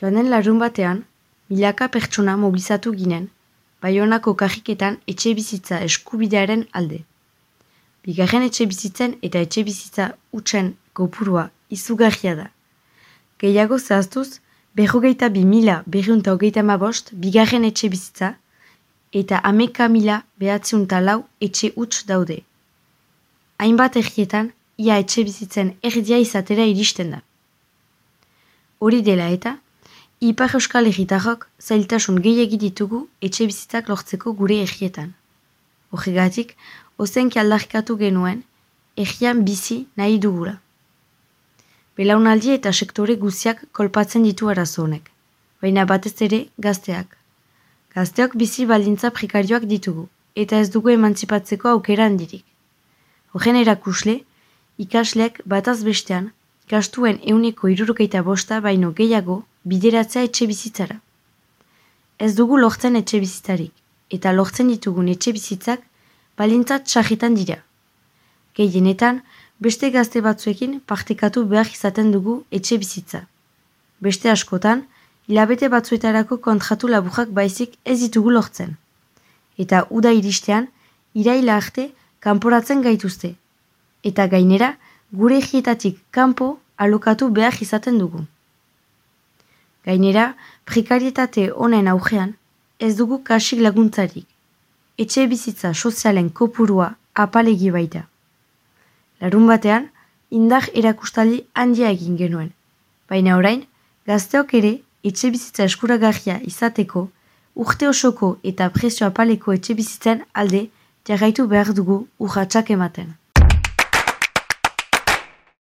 Joan den larun batean, milaka pertsona mobilizatu ginen, Baionako kajiketan etxe bizitza eskubidearen alde. Bigarren etxe bizitzen eta etxe bizitza utxen kopurua izugarria da. Gehiago zehaztuz, berrogeita bi mila berriunta hogeita ma bost, bigarren etxe bizitza, eta ameka mila behatziunta lau etxe utx daude. Hainbat errietan, ia etxe bizitzen erdia izatera iristen da. Hori dela eta, Ipar Euskal Herritarrok zailtasun gehiagi ditugu etxe bizitzak lortzeko gure errietan. Horregatik, ozenki aldarkatu genuen, errian bizi nahi dugula. Belaunaldi eta sektore guziak kolpatzen ditu arazo honek, baina batez ere gazteak. Gazteok bizi baldintza prekarioak ditugu, eta ez dugu emantzipatzeko aukera handirik. Horren erakusle, ikasleak bataz bestean, gastuen euneko irurukeita bosta baino gehiago bideratzea etxe bizitzara. Ez dugu lortzen etxe bizitzarik, eta lortzen ditugun etxe bizitzak balintzat txarritan dira. Gehienetan, beste gazte batzuekin partekatu behar izaten dugu etxe bizitza. Beste askotan, hilabete batzuetarako kontratu laburrak baizik ez ditugu lortzen. Eta uda iristean, iraila arte kanporatzen gaituzte. Eta gainera, gure egietatik kanpo alokatu behar izaten dugu. Gainera, prekarietate honen augean, ez dugu kasik laguntzarik. Etxe bizitza sozialen kopurua apalegi baita. Larun batean, indar erakustali handia egin genuen. Baina orain, gazteok ere etxe bizitza eskuragarria izateko, urte osoko eta presio apaleko etxe bizitzen alde jarraitu behar dugu urratxak ematen.